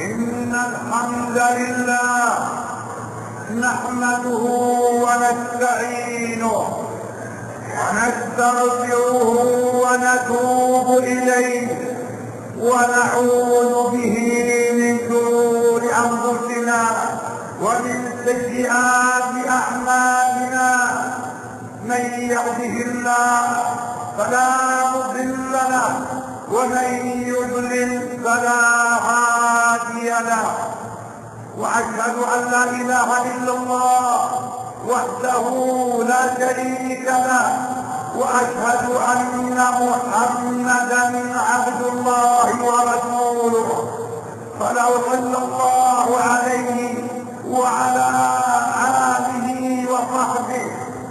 إن الحمد لله نحمده ونستعينه ونستغفره ونتوب إليه ونعوذ به من شرور أنفسنا ومن سيئات أعمالنا. من يهده الله فلا مضل له ومن يضلل فلا هادي هادي له وأشهد أن لا إله إلا الله وحده لا شريك له. وأشهد أن محمدا عبد الله ورسوله. فلا صلى الله عليه وعلى آله وصحبه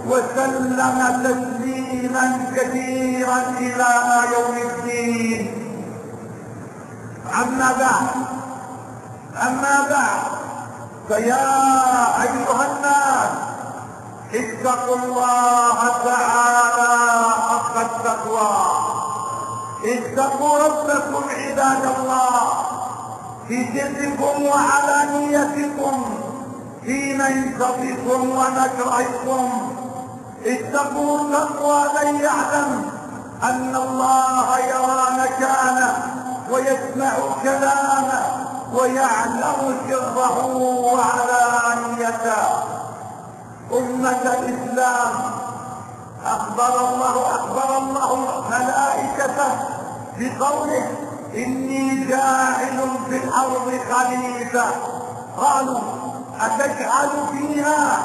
وسلم تسليما كثيرا إلى يوم الدين. أما بعد أما بعد فيا أيها الناس اتقوا الله تعالى حق التقوى. اتقوا ربكم عباد الله. في سركم وعلانيتكم في منصبكم ونكركم اتقوا التقوى من يعلم أن الله يرى مكانه ويسمع كلامه. ويعلم سره وعلانيته. أمة الإسلام. أخبر الله أخبر الله ملائكته بقوله إني جاعل في الأرض خليفة. قالوا أتجعل فيها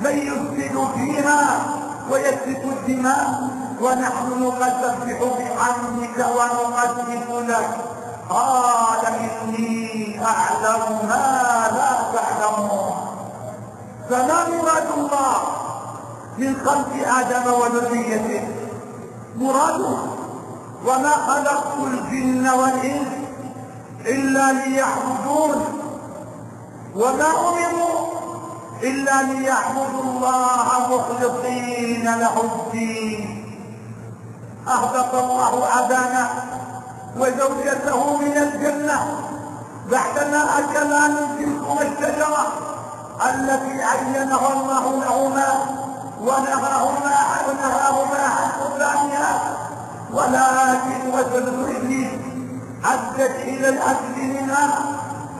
من يفسد فيها ويسفك الدماء ونحن نسبح بحمدك ونقدس لك. قال إني أعلم ما لا تعلمون. فما مراد الله من خلق آدم وذريته. مراده وما خلقت الجن والإنس إلا ليعبدون. وما أمروا إلا ليعبدوا الله مخلصين له الدين. أهبط الله أذانه وزوجته من الجنة بعدما أكلا من تلكما الشجرة التي عينها الله لهما ونهاهما ونهاهما عن قربانها ولكن وزن حدت إلى الأكل منها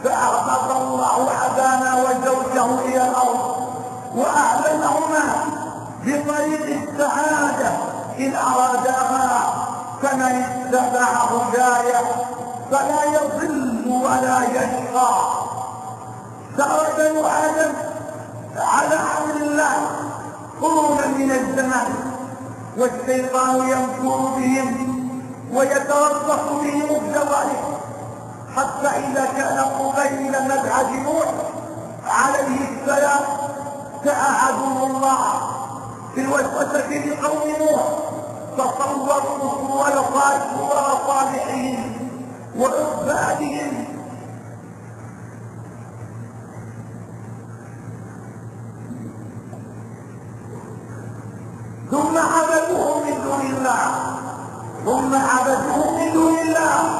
فأعطى الله أبانا وزوجه إلى الأرض وأعلنهما بطريق السعادة إن أراداها فمن اتبع هدايه فلا يضل ولا يشقى. سار بنو آدم على أمر الله قرونا من الزمان والشيطان يمكر بهم ويتربص بهم الجوارح حتى إذا كان قبيل مبعد نوح عليه السلام ساعدوا الله في الوسوسة لقوم نوح. تصوروا ويقال شورى وعبادهم ثم عبدوه من دون الله. ثم عبدوه من دون الله.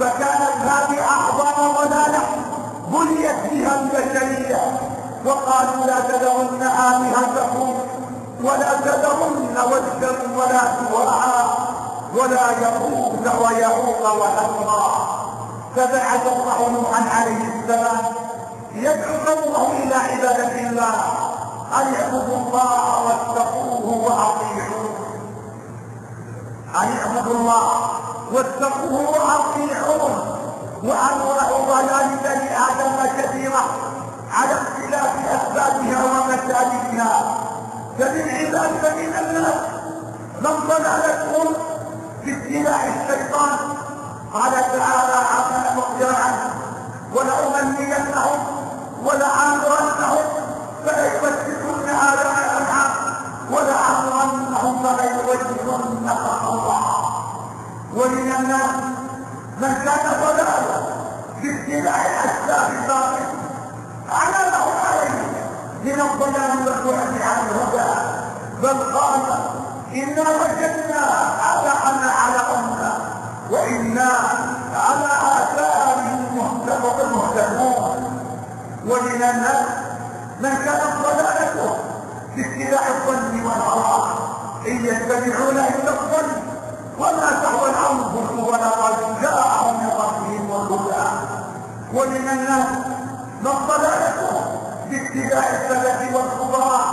فكانت هذه أعظم ضلاله بنيت بها البشرية. وقالوا لا تدعن آلهتكم ولا تذرن ودا ولا سواعا ولا يغوث ويعوق وحسرا فبعث الله نوحا عليه السلام يدعو قومه إلى عبادة الله. أن اعبدوا الله واتقوه وأطيعوه. أن اعبدوا الله واتقوه وأطيعوه. وأنواع ضلال بني آدم كثيرة على اختلاف أسبابها ومسالكها فمن عبادك من الناس من ضلالتهم في اتباع الشيطان قال تعالى عقلا مقدرا ولأمنينهم ولآمرنهم فليبتكن آباء الأنعام ولآمرنهم فليوجهن الله ومن الناس من كان ضلالا في اتباع الأسباب الباطلة أفضل من مشروع في بل قال إنا وجدنا آباءنا على أمنا وإنا على آثارهم مهتدون ومن الناس من كانت ضلالته في اتباع الظن والهوى. إن يتبعون إلا الظن وما تهوى الأنفس ولا قد جاءهم من ربهم والهدى. ومن الناس من ضلالته في أحسنة والخضار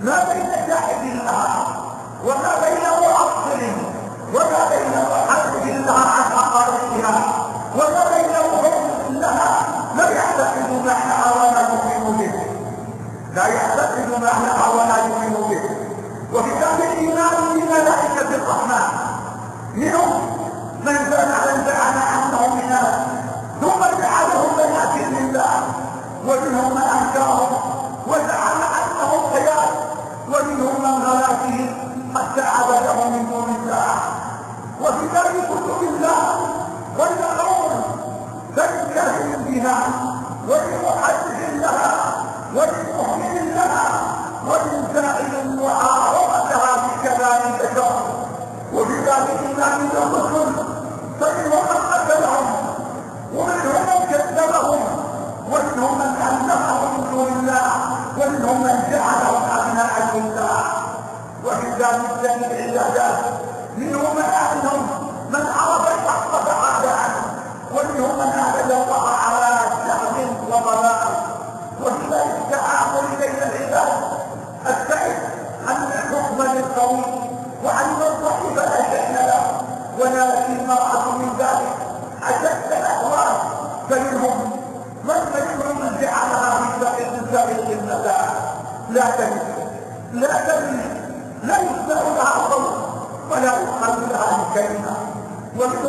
ما بين جاحد الله وما بين أفضل وما بين حق لها عن عقارتها وما بين حب لها لا يعتقد معنى ولا يقيم به. لا يعتقد أبدا لكن لا يصدر لها صوت ولا يقال لها كلمة ومن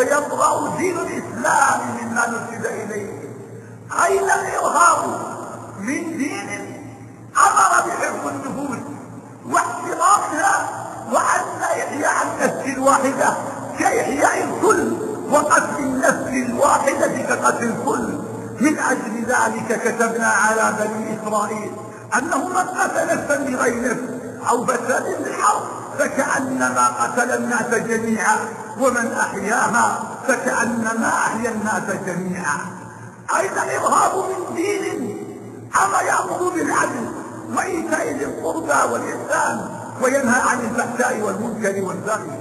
ويبغى دين الإسلام مما نسب إليه. أين الإرهاب من دين أمر بحفظ النفوس واحترامها وأن لا يحيى عن نفس واحدة كإحياء الكل وقتل النفس الواحدة كقتل الكل. من أجل ذلك كتبنا على بني إسرائيل أنه من قتل نفسا بغير نفس أو فساد بالحرب فكأنما قتل الناس جميعا ومن أحياها فكأنما أحيا الناس جميعا. أيضا الإرهاب من دين؟ أما يأمر بالعدل وإيتاء ذي القربى والإحسان وينهى عن الفحشاء والمنكر والبغي.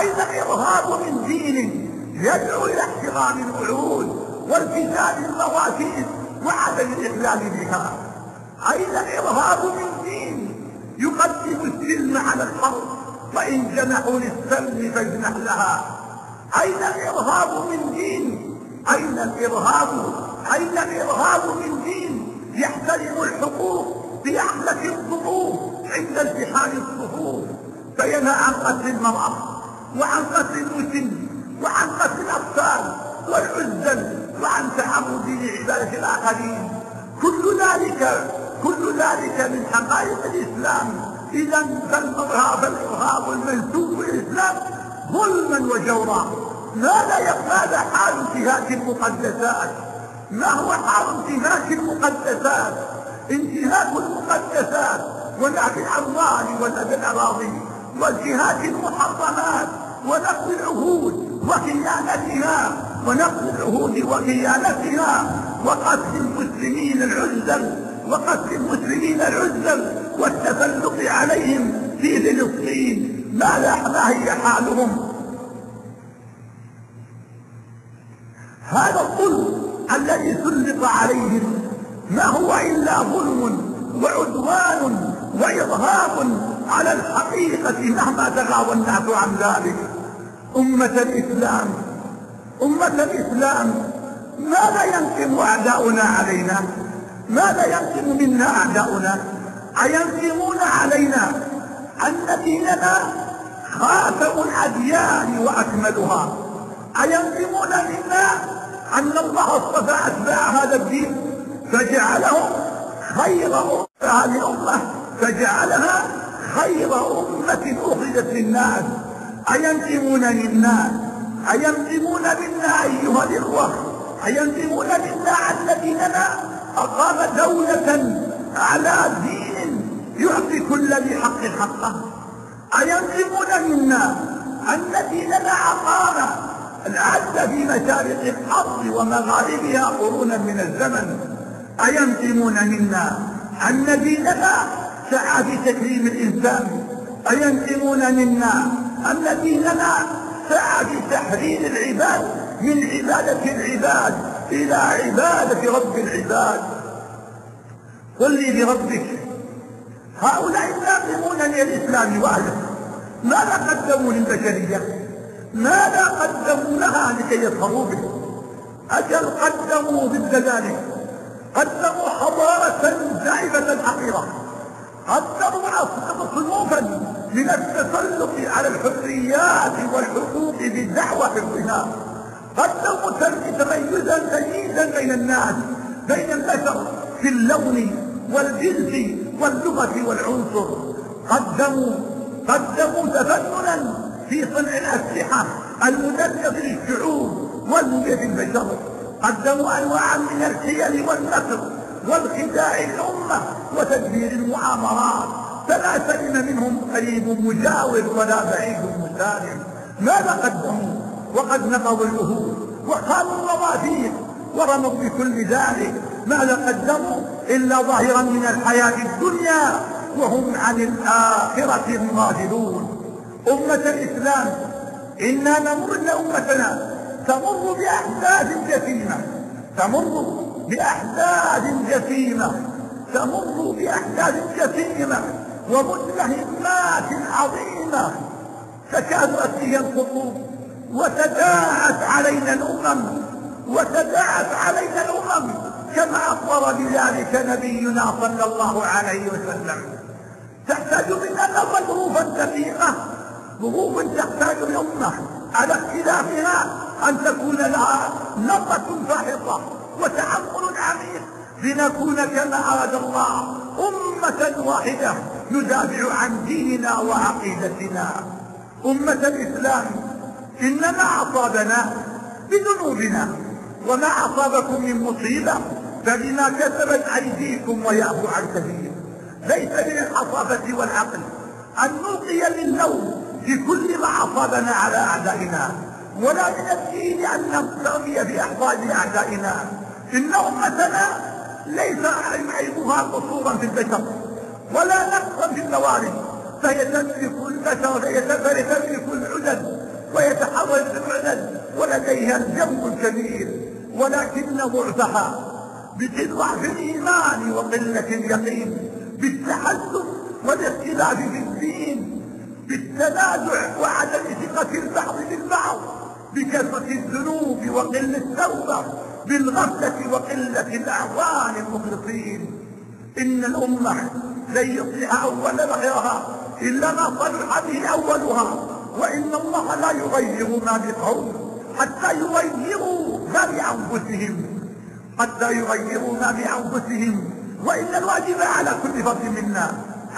أيضا الإرهاب من دين؟ يدعو إلى احترام العلوم والكتاب المواسيس وعدم الإخلال بها. أيضا الإرهاب من يقدم السلم على الحرب فإن جنحوا للسلم فاجنح لها أين الإرهاب من دين؟ أين الإرهاب؟ أين الإرهاب من دين؟ يحترم الحقوق بأحلف الظروف عند التحام الصفوف فينهى عن قتل المرأة وعن قتل المسن وعن قتل الأطفال والعزل وعن تعرض لعبادة الآخرين. كل ذلك ذلك من حقائق الإسلام إذا فالمرهاب الإرهاب المنسوب الإسلام ظلما وجورا ماذا ماذا حال انتهاك المقدسات؟ ما هو حال انتهاك المقدسات؟ انتهاك المقدسات ونفي الأموال ونفي الأراضي وانتهاك المحرمات ونقل العهود وخيانتها ونقل العهود وخيانتها وقتل المسلمين العزل وقتل المسلمين العزل والتفلق عليهم في فلسطين ما لا هي حالهم؟ هذا الظلم الذي سلط عليهم ما هو إلا ظلم وعدوان وإرهاب على الحقيقة مهما تغاوى الناس عن ذلك. أمة الإسلام أمة الإسلام ماذا ينقم أعداؤنا علينا؟ ماذا يرسم منا أعداؤنا؟ أيرسمون علينا أن ديننا خاتم الأديان وأكملها. أيرسمون منا أن الله اصطفى أتباع هذا الدين فجعلهم خير أمة لأمة فجعلها خير أمة أخرجت للناس. أينتمون منا؟ أينتمون منا أيها الإخوة؟ أينتمون منا أن ديننا أقام دولة على دين يعطي كل ذي حق حقه. أينزمون منا أن لنا عقارة العد في مشارق الأرض ومغاربها قرونا من الزمن. أينزمون منا أن لنا سعى في تكريم الإنسان. أينزمون منا أن لنا سعى في تحرير العباد من عبادة العباد. إلى عبادة رب العباد. قل لي بربك. هؤلاء الناقمون للإسلام وأهله ماذا قدموا للبشرية؟ ماذا قدموا لها لكي يظهروا به؟ أجل قدموا ضد ذلك. قدموا حضارة زائفة حقيرة. قدموا صنوفا من التسلط على الحريات والحقوق بدعوة الغناء. حتى تميزا تمييزا بين الناس بين البشر في اللون والجنس واللغة والعنصر. قدموا قدموا تفننا في صنع الأسلحة المدنية للشعوب والمية البشر. قدموا أنواعا من الحيل والنصر والخداع الأمة وتدبير المؤامرات فلا سلم منهم قريب مجاور ولا بعيد مسالم ماذا قدموا؟ وقد نقضوا العهود وخانوا المواثيق ورموا بكل ذلك ما لقدموا قدموا إلا ظاهرا من الحياة الدنيا وهم عن الآخرة الماجدون أمة الإسلام إنا نمر إن أمتنا تمر بأحداث جسيمة تمر بأحداث جسيمة تمر بأحداث جسيمة ومدمهمات عظيمة تكاد أتيها الخطوب وتداعت علينا الأمم وتداعت علينا الأمم كما أخبر بذلك نبينا صلى الله عليه وسلم. تحتاج مننا ظروفا دقيقة ظروف تحتاج الأمة على اختلافها أن تكون لها نظرة فاحصة وتعمل عميق. لنكون كما أراد الله أمة واحدة ندافع عن ديننا وعقيدتنا. أمة الإسلام إن ما أصابنا بذنوبنا وما أصابكم من مصيبة فبما كسبت أيديكم ويعفو عن كثير ليس من الحصافة والعقل أن نلقي للنوم بكل ما أصابنا على أعدائنا ولا من الدين أن نستغني بإحضان أعدائنا. إن أمتنا ليس عيبها قصورا في البشر ولا نقصا في الموارد فهي تملك البشر فهي تملك العدد ويتحول بالعلل ولديها الجنب الكبير ولكن ضعفها بضعف الإيمان وقلة اليقين بالتحزب والاختلاف في الدين بالتنازع وعدم ثقة البعض بالبعض بكثرة الذنوب وقلة التوبة بالغفلة وقلة الأعوان المخلصين. إن الأمة لن يصلح أول غيرها إلا ما صلح به أولها. وإن الله لا يغير ما بقوم حتى يغيروا ما بأنفسهم. حتى يغيروا ما بأنفسهم. وإن الواجب على كل فرد منا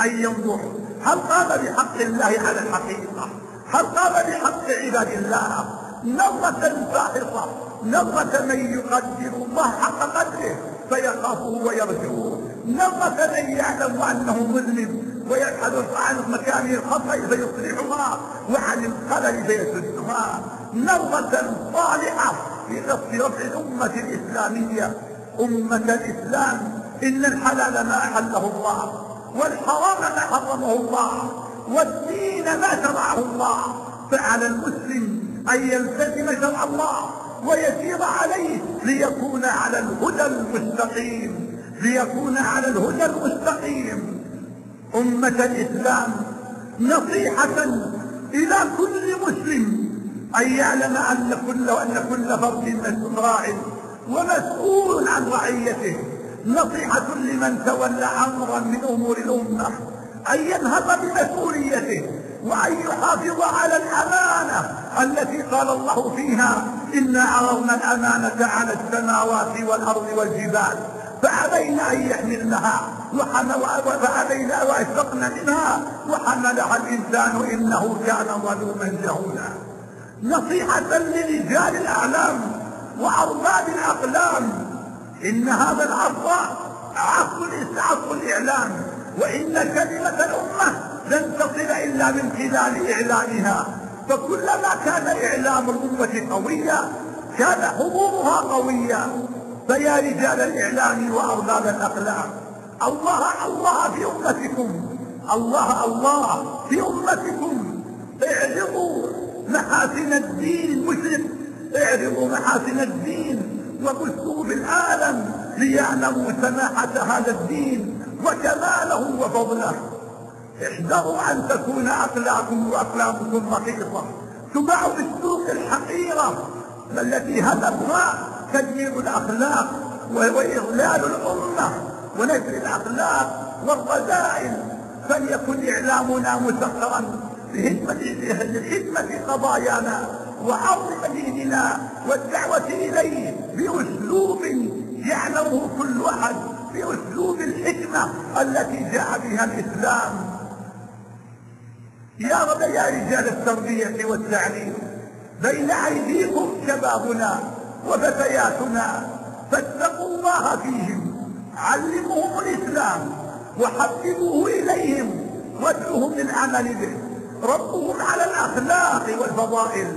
أن ينظر هل قام بحق الله على الحقيقة؟ هل قام بحق عباد الله؟ نظرة فاحصة نظرة من يقدر الله حق قدره فيخافه ويرجوه نظرة من يعلم أنه مذنب ويبحث عن مكان الخطأ فيصلحها وعن الخلل فيسدها نظرة صالحة في نصر رفع الأمة الإسلامية. أمة الإسلام إن الحلال ما أحله الله والحرام ما حرمه الله والدين ما شرعه الله. فعلى المسلم أن يلتزم شرع الله ويسير عليه ليكون على الهدى المستقيم ليكون على الهدى المستقيم. أمة الإسلام نصيحة إلى كل مسلم أن يعلم أن كل وأن كل فرد راع ومسؤول عن رعيته. نصيحة لمن تولى أمرا من أمور الأمة أن ينهض بمسؤوليته وأن يحافظ على الأمانة التي قال الله فيها إنا عرضنا الأمانة على السماوات والأرض والجبال فأبينا أن يحملنها فأبينا وأشفقنا منها. وحملها الإنسان إنه كان ظلوما جهولا. نصيحة لرجال الأعلام وأرباب الأقلام إن هذا العصر عفو الإعلام وإن كلمة الأمة لن تصل إلا من خلال إعلانها. فكلما كان إعلام الأمة قوية كان حضورها قوية فيا رجال الإعلام وأرباب الأقلام الله الله في أمتكم الله الله في أمتكم اعرضوا محاسن الدين المسلم اعرضوا محاسن الدين وبثوا بالعالم ليعلموا سماحة هذا الدين وكماله وفضله احذروا أن تكون أقلاكم وأقلامكم رقيقة. تباع بالسوق الحقيرة التي هدفها تجميل الأخلاق وإغلال الأمة ونشر الأخلاق والرذائل. فليكن إعلامنا مسخرا لخدمة قضايانا وعظم ديننا والدعوة إليه بأسلوب يعلمه كل أحد بأسلوب الحكمة التي جاء بها الإسلام. يا رب يا رجال التربية والتعليم بين أيديكم شبابنا وفتياتنا فاتقوا الله فيهم علموهم الإسلام وحببوه إليهم وادعوهم للعمل به. ربهم على الأخلاق والفضائل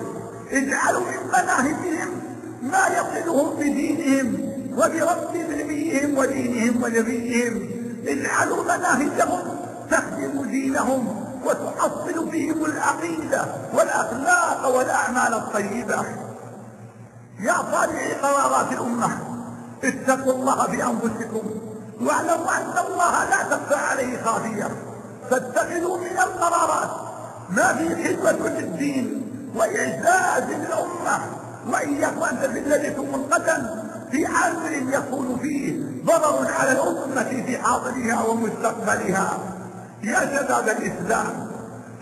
اجعلوا من مناهجهم ما يصلهم بدينهم وبرب نبيهم ودينهم ونبيهم. اجعلوا مناهجهم تخدم دينهم وتحصل فيهم العقيدة والأخلاق والأعمال الطيبة. يا صالح قرارات الأمة. اتقوا الله بأنفسكم واعلموا أن الله لا تخفى عليه خافية. فاتخذوا من القرارات ما في خدمة للدين وإعزاز للأمة. وإياكم أن تبقى لكم القدم في أمر يكون فيه ضرر على الأمة في حاضرها ومستقبلها. يا شباب الإسلام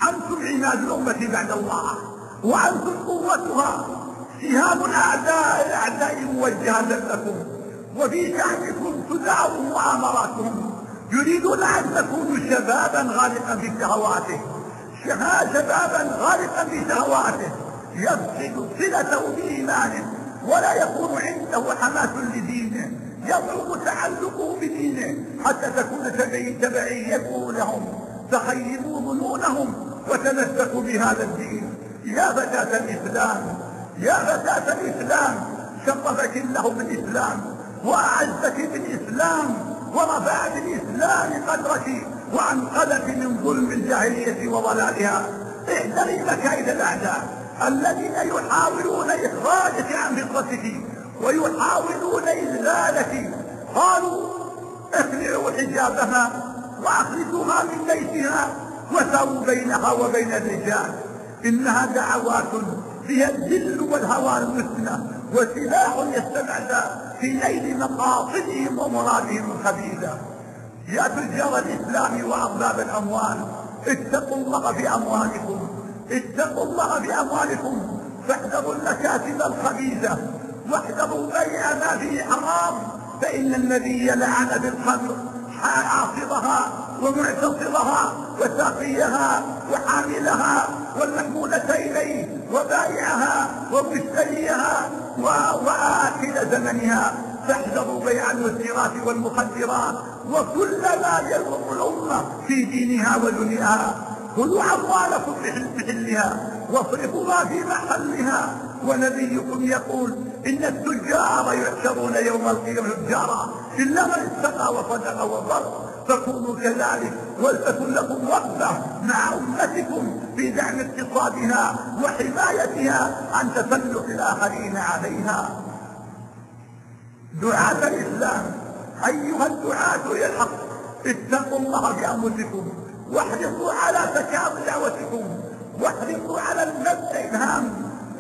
أنتم عماد الأمة بعد الله وأنتم قوتها. سهام الأعداء الأعداء موجهة لكم وفي شعبكم تدعى مؤامراتهم. يريدون أن تكونوا شبابا غارقا في شهواته. شبابا غارقا في شهواته. يفقد صلته بإيمانه ولا يكون عنده حماس لدينه. يضعف تعلقه بدينه حتى تكون تبعيته لهم. فخيبوا ظنونهم وتمسكوا بهذا الدين. يا فتاة الإسلام يا فتاة الإسلام شرفك الله بالإسلام وأعزك بالإسلام ورفع بالإسلام قدرك وأنقذك من ظلم الجاهلية وضلالها. احذري مكائد الأعداء الذين يحاولون إخراجك عن فطرتك ويحاولون إذلالك قالوا اخلعوا حجابها وأخرجوها من بيتها وسووا بينها وبين الرجال. إنها دعوات فيها الذل والهوى المثنى وسلاح يستبعد في ليل مقاصدهم ومرادهم الخبيثة يا تجار الإسلام وأرباب الأموال اتقوا الله بأموالكم اتقوا الله بأموالكم فاحذروا المكاسب الخبيثة واحذروا بيع ما فيه حرام فإن النبي لعن بالخمر عاصرها ومعتصرها وساقيها وحاملها والمحمولة إليه وبايعها ومشتريها وآكل زمنها فاحذروا بيع المسيرات والمخدرات وكل ما يضر الأمة في دينها ودنياها. خذوا أموالكم بحلها واصرفوا ما في محلها. ونبيكم يقول إن التجار يحشرون يوم القيامة تجارا إلا من اتقى وصدق وبر. فكونوا كذلك ولتكن لكم وقفة مع أمتكم في دعم اقتصادها وحمايتها عن تسلط الآخرين عليها. دعاة الإسلام. أيها الدعاة إلى الحق. اتقوا الله بأنفسكم واحرصوا على تكامل دعوتكم. واحرصوا على النفس إلهام.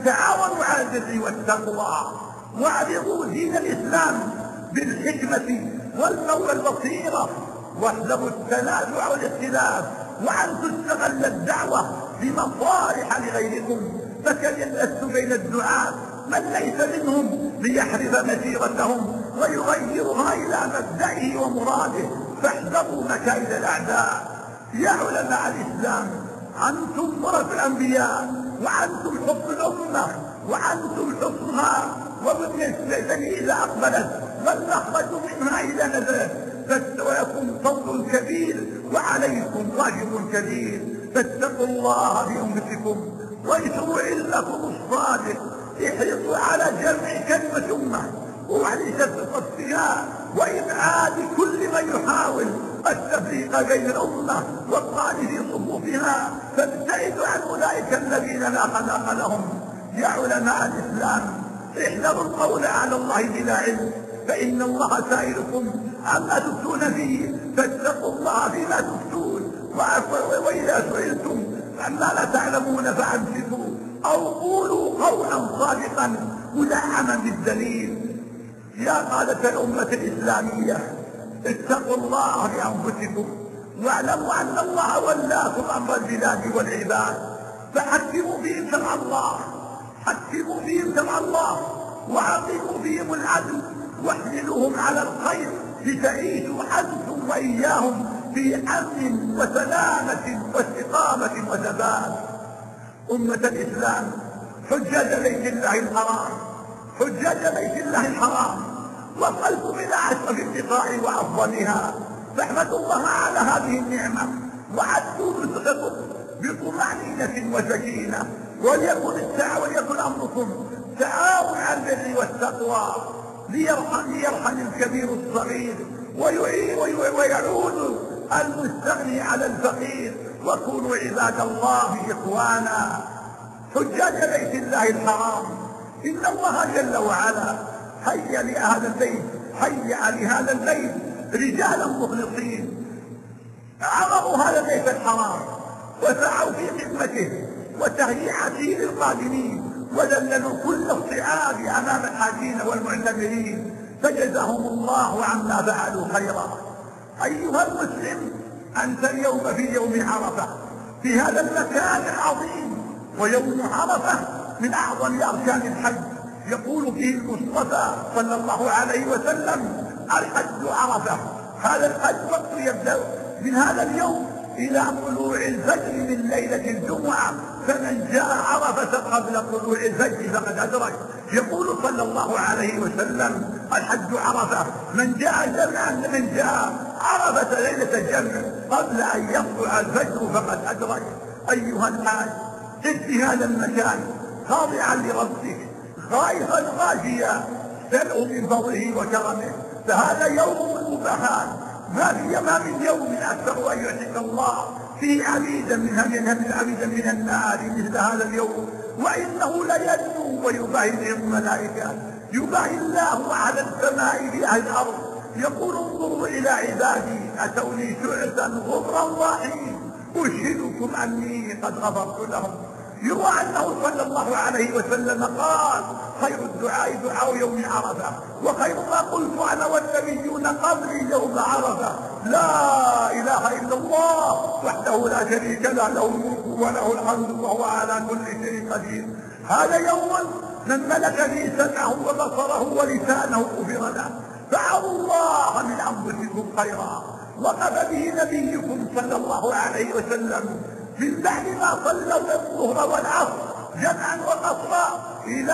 تعاونوا على البر والتقوى. واعرضوا دين الإسلام بالحكمة والقول البصيرة. واحذروا التنازع والاختلاف وأن تستغل الدعوة بمصالح لغيركم. فكم يلأس بين الدعاة؟ من ليس منهم ليحرف مسيرتهم ويغيرها إلى مبدئه ومراده. فاحذروا مكائد الأعداء. يا علماء الإسلام أنتم مرض الأنبياء وأنتم حب الأمة وأنتم حبها وبالنسبة إذا أقبلت والنخبة منها إذا نزلت. فاستواكم فضل كبير وعليكم واجب كبير. فاتقوا الله بأمتكم ويسروا لكم الصادق. احرصوا على جمع كلمة أمة. وعليش قصدها وإبعاد كل من يحاول التفريق بين الأمة والطالب في صفوفها. فابتعدوا عن أولئك الذين لا خلاق لهم. يا علماء الإسلام احذروا القول على الله بلا علم. فإن الله سائلكم أم أدفتون فيه فاتقوا الله فيما تفتون وإذا سئلتم عما لا تعلمون فأمسكوا أو قولوا قولا صادقا. مدعما بالدليل. يا قادة الأمة الإسلامية اتقوا الله في أنفسكم واعلموا أن الله ولاكم أمر البلاد والعباد. فحكموا فيهم شرع الله. حكموا فيهم شرع الله. وعاقبوا فيهم العدل. واحملوهم على الخير. لتعيشوا أنتم وإياهم في أمن وسلامة واستقامة وثبات أمة الإسلام حجاج بيت الله الحرام حجاج بيت الله الحرام وصلت إلى أشرف اتقاع وأفضلها. فاحمد الله على هذه النعمة وعدوا رزقكم بطمأنينة وسكينة وليكن الساعة وليكن أمركم تعاون على البر والتقوى. ليرحم ليرحم الكبير الصغير ويعود المستغني على الفقير. وكونوا عباد الله إخوانا حجاج بيت الله الحرام. إن الله جل وعلا هيا لأهل البيت هيا لهذا البيت رجالا مخلصين. عرضوا هذا البيت الحرام وسعوا في خدمته وتهيئته للقادمين وذللوا كل الصعاب أمام الحاجين والمعتمرين فجزاهم الله عما فعلوا خيرا. أيها المسلم أنت اليوم في يوم عرفة. في هذا المكان العظيم ويوم عرفة من أعظم أركان الحج. يقول فيه المصطفى صلى الله عليه وسلم الحج عرفة. هذا الحج وقت يبدأ. من هذا اليوم إلى طلوع الفجر من ليلة الجمعة فمن جاء عرفة قبل طلوع الفجر فقد أدرك. يقول صلى الله عليه وسلم الحج عرفة. من جاء جمعا من جاء عرفة ليلة الجمع. قبل أن يطلع الفجر فقد أدرك. أيها الحاج اجد هذا المكان خاضعا لربك خائفا غاشيا. سلوا من فضله وكرمه. فهذا يوم المباحات ما في ما من يوم أكثر أن يعتق الله في عبيدا من هم عبيدا من النار مثل هذا اليوم وإنه ليدنو ويباهي الملائكة يباهي الله على السماء في أهل الأرض. يقول انظروا إلى عبادي أتوني شعثا غبرا رحيم أشهدكم أني قد غفرت لهم. يروى أنه صلى الله عليه وسلم قال خير الدعاء دعاء يوم عرفة وخير ما قلت أنا والنبيون قبلي يوم عرفة. لا إله إلا الله وحده لا شريك له له الملك وله الحمد وهو على كل شيء قدير. هذا يوم من ملك لي سمعه وبصره ولسانه غفر له. فعلوا الله من أنفسكم خيرا. وقف به نبيكم صلى الله عليه وسلم. بإحداهما صلت الظهر والعصر جمعا وقصرا إلى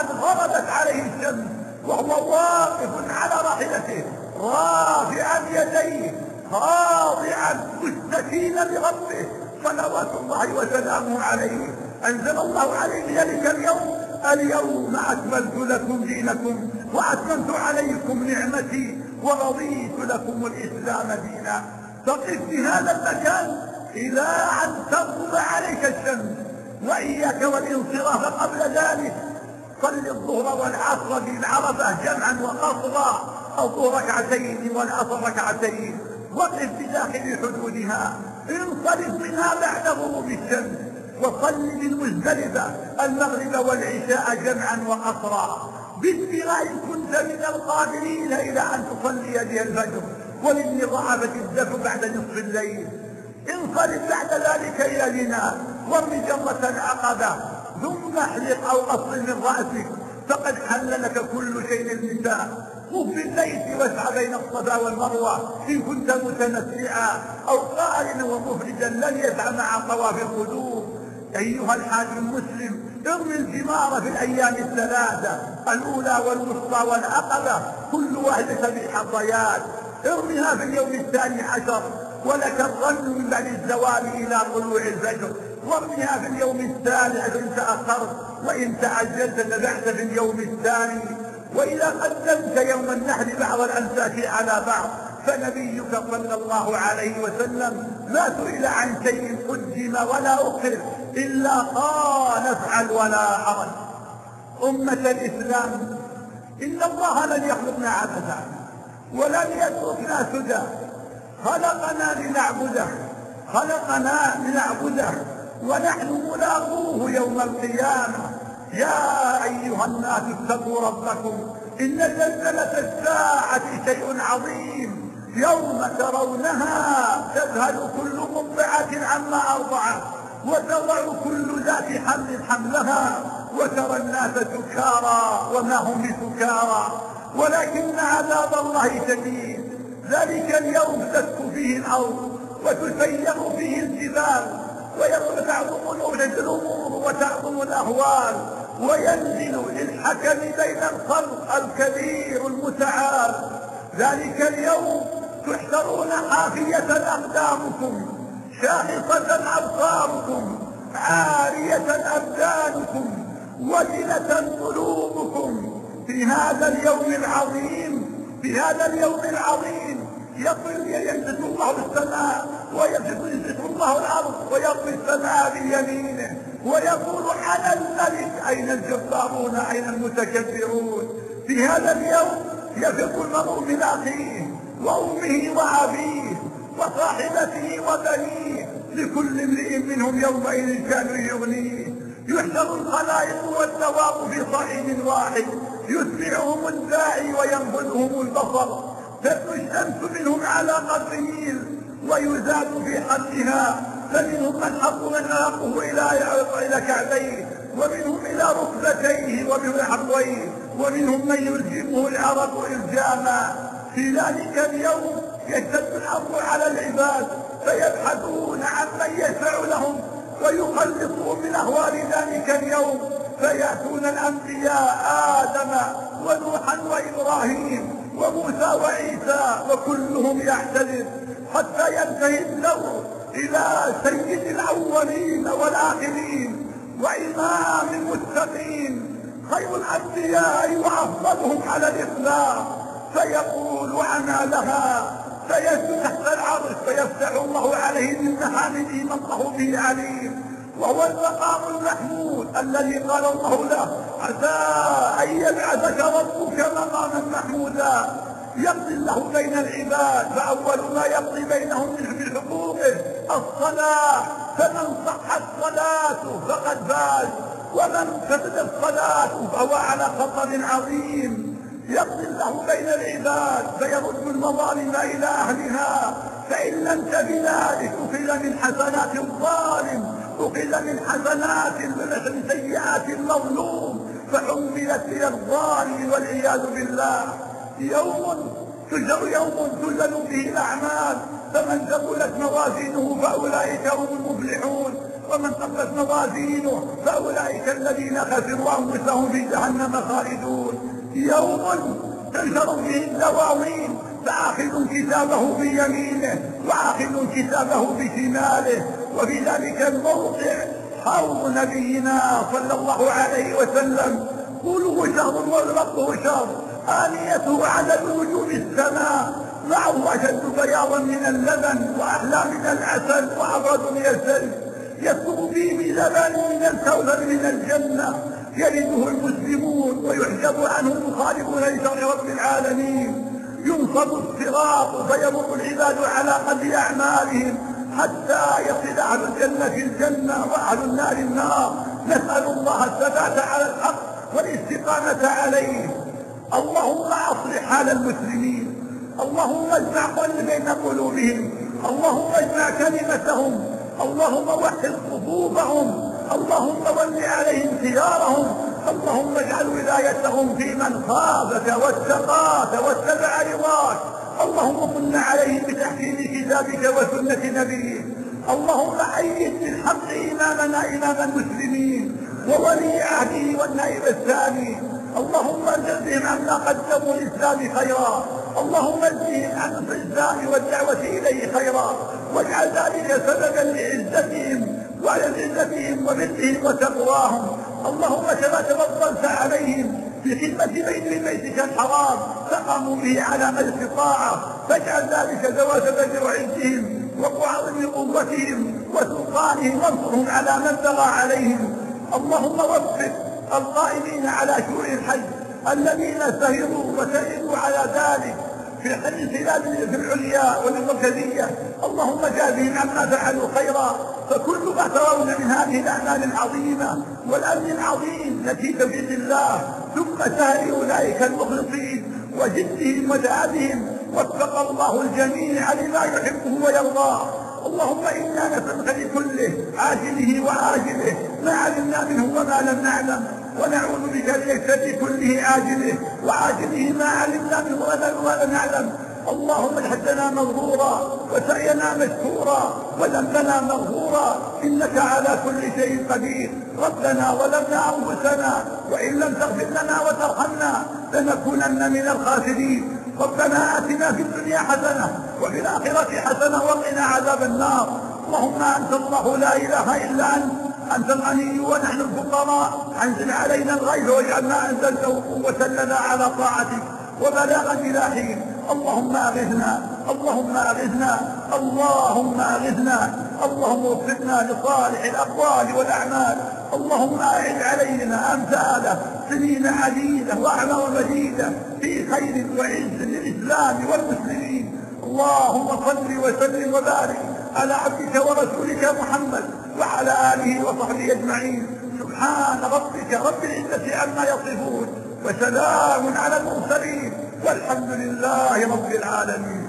أن غربت عليه الشمس وهو واقف على راحلته رافعا يديه خاضعا مستكينا لربه صلوات الله وسلامه عليه أنزل الله عليه ذلك اليوم اليوم أكملت لكم دينكم وأتممت عليكم نعمتي ورضيت لكم الإسلام دينا تقف في هذا المكان إلى أن تغرب عليك الشمس وإياك والانصراف قبل ذلك. صل الظهر والعصر في عرفة جمعا وقصرا. الظهر ركعتين والعصر ركعتين. وقف بداخل حدودها. انصرف منها بعد غروب الشمس. وصل بالمزدلفة المغرب والعشاء جمعا وقصرا. بالبغاء كنت من القادرين إلى أن تصلي بها الفجر. وللنظافة الدفع بعد نصف الليل. انصرف بعد ذلك إلى لنا وارمي جمة عقبة ثم احلق أو أصل من رأسك. فقد حل لك كل شيء النساء قف بالليل واسعى بين الصفا والمروة. إن كنت متنسعا أو قارنا ومفردا لن يسعى مع طواف القدوم أيها الحاج المسلم ارمي الجمار في الأيام الثلاثة الأولى والوسطى والعقبة. كل واحدة بالحظيات ارمها في اليوم الثاني عشر. ولك الظن من بعد الزوال إلى طلوع الفجر. وارمها في اليوم الثالث إن تأخرت وإن تعجلت نبعت في اليوم الثاني. وإذا قدمت يوم النحر بعض الأمساك على بعض فنبيك صلى الله عليه وسلم ما سئل عن شيء قدم ولا أخر إلا قال افعل ولا حرج أمة الإسلام إن الله لن يخلقنا عبثا ولن يتركنا سدى. خلقنا لنعبده. خلقنا لنعبده. ونحن ملاقوه يوم القيامة. يا أيها الناس اتقوا ربكم. إن زلزلة الساعة شيء عظيم. يوم ترونها تذهل كل مطبعة عما أرضعت. وتضع كل ذات حمل حملها. وترى الناس سكارى. وما هم بسكارى. ولكن عذاب الله شديد. ذلك اليوم تسكو فيه الأرض وتسير فيه الجبال ويرفع قلوب الذنوب وتعظم الأهوال وينزل للحكم بين الخلق الكبير المتعال. ذلك اليوم تحشرون حافية أقدامكم شاخصة أبصاركم عارية أبدانكم وجلة قلوبكم. في هذا اليوم العظيم في هذا اليوم العظيم يمسك الله السماء ويمسك الله الأرض ويطوي السماء بيمينه ويقول على الملك أين الجبارون أين المتكبرون في هذا اليوم يفق المرء من أخيه وأمه وأبيه وصاحبته وبنيه لكل امرئ منهم يومئذ كان يغنيه يحشر الخلائق والثواب في صحيح واحد يتبعهم الداعي وينفذهم البصر تدنو الشمس منهم على قدر ميل ويزاد في حدها فمنهم من حق من اقه إلى إلى كعبيه ومنهم إلى ركبتيه ومن حقويه ومنهم من يلزمه العرق إلزاما في ذلك اليوم يشتد الأمر على العباد فيبحثون عن من يشفع لهم ويخلصهم من أهوال ذلك اليوم فيأتون الأنبياء آدم ونوحا وإبراهيم وموسى وعيسى وكلهم يعتذر حتى ينتهي الدور إلى سيد الأولين والآخرين وإمام المتقين خير الأنبياء وأفضلهم على الإسلام. فيقول أنا لها فيسجد العرش فيفتح الله عليه من محامده من الله به عليم وهو المقام المحمود الذي قال الله له عسى أن يبعثك ربك مقاما محمودا. يقضي الله بين العباد فأول ما يقضي بينهم من حقوقه الصلاة. فمن صحت صلاته فقد فاز. ومن فسدت صلاته فهو على خطر عظيم. يقضي الله بين العباد فيرد المظالم إلى أهلها. فإن لم تبلا ذلك من حسنات الظالم حمل من حسنات فنسل سيئات المظلوم فحملت إلى الظالم والعياذ بالله. يوم تجر يوم تزن به الأعمال فمن ثقلت موازينه فأولئك هم المفلحون. ومن ثقلت موازينه فأولئك الذين خسروا أنفسهم في جهنم خالدون. يوم تنشر به الدواوين فآخذ كتابه بيمينه وآخذ كتابه بشماله وبذلك الموضع حوض نبينا صلى الله عليه وسلم. طوله شهر وربه شهر. آنيته عدد نجوم السماء. معه أشد بياضا من اللبن وأحلى من العسل وأبرد من الثلج. يسقط فيه بلبن من الكوثر من الجنة. يرده المسلمون ويحجب عنه المخالفون لشرع رب العالمين. ينصب الصراط فيمر العباد على قد أعمالهم. حتى يصل أهل الجنة الجنة وأهل النار النار. نسأل الله الثبات على الحق والاستقامة عليه. اللهم أصلح حال المسلمين. اللهم اجمع قلب بين قلوبهم. اللهم اجمع كلمتهم. اللهم وحد خطوبهم اللهم ول عليهم خيارهم. اللهم اجعل ولايتهم في من خافك واتقاك واتبع رضاك. اللهم صل عليه بتحكيم كتابك وسنة نبيه اللهم أيد بالحق إمامنا إمام المسلمين وولي عهده والنائب الثاني. اللهم جزهم عما قدموا الإسلام خيرا. اللهم اجزهم عن الإسلام والدعوة إليه خيرا. واجعل ذلك سببا لعزتهم وعلى عزتهم ومثلهم وتقواهم. اللهم كما تفضلت عليهم بذمة غير بيتك الحرام فقموا به على ما استطاعه فاجعل ذلك زواج بدر عندهم وقعظم قوتهم وسلطانهم وانصرهم على من بغى عليهم. اللهم وفق القائمين على شؤون الحج الذين سهروا وسهروا على ذلك. في خير في العليا والمركزية اللهم جاذين عما فعلوا خيرا فكل ما ترون من هذه الأعمال العظيمة والأمن العظيم نتيجة بإذن الله ثم سهل أولئك المخلصين وجدهم وجعبهم واتقى الله الجميع لما يحبه ويرضاه اللهم إنا نسألك لكله عاجله وعاجله ما علمنا منه وما لم نعلم ونعوذ بك في كله آجله وعاجله ما علمنا منه ولا نعلم. اللهم حدنا منظورا وسعينا مشكورا وذنبنا مغفورا. إنك على كل شيء قدير. ربنا ولمنا أنفسنا وإن لم تغفر لنا وترحمنا لنكونن من الخاسرين. ربنا آتنا في الدنيا حسنة وفي الآخرة حسنة وقنا عذاب النار. اللهم أنت الله لا إله إلا أنت. أنت الغني ونحن الفقراء. أنزل علينا الغيث واجعل ما أنزلته قوة لنا على طاعتك وبلاغا إلى حين. اللهم أغثنا اللهم أغثنا اللهم أغثنا اللهم وفقنا لصالح الأقوال والأعمال. اللهم أعد علينا أمثاله سنين عديدة وأعمار مديدة في خير وعز للإسلام والمسلمين. اللهم صل وسلم وبارك على عبدك ورسولك محمد وعلى آله وصحبه أجمعين. سبحان ربك رب العزة عما يصفون وسلام على المرسلين والحمد لله رب العالمين.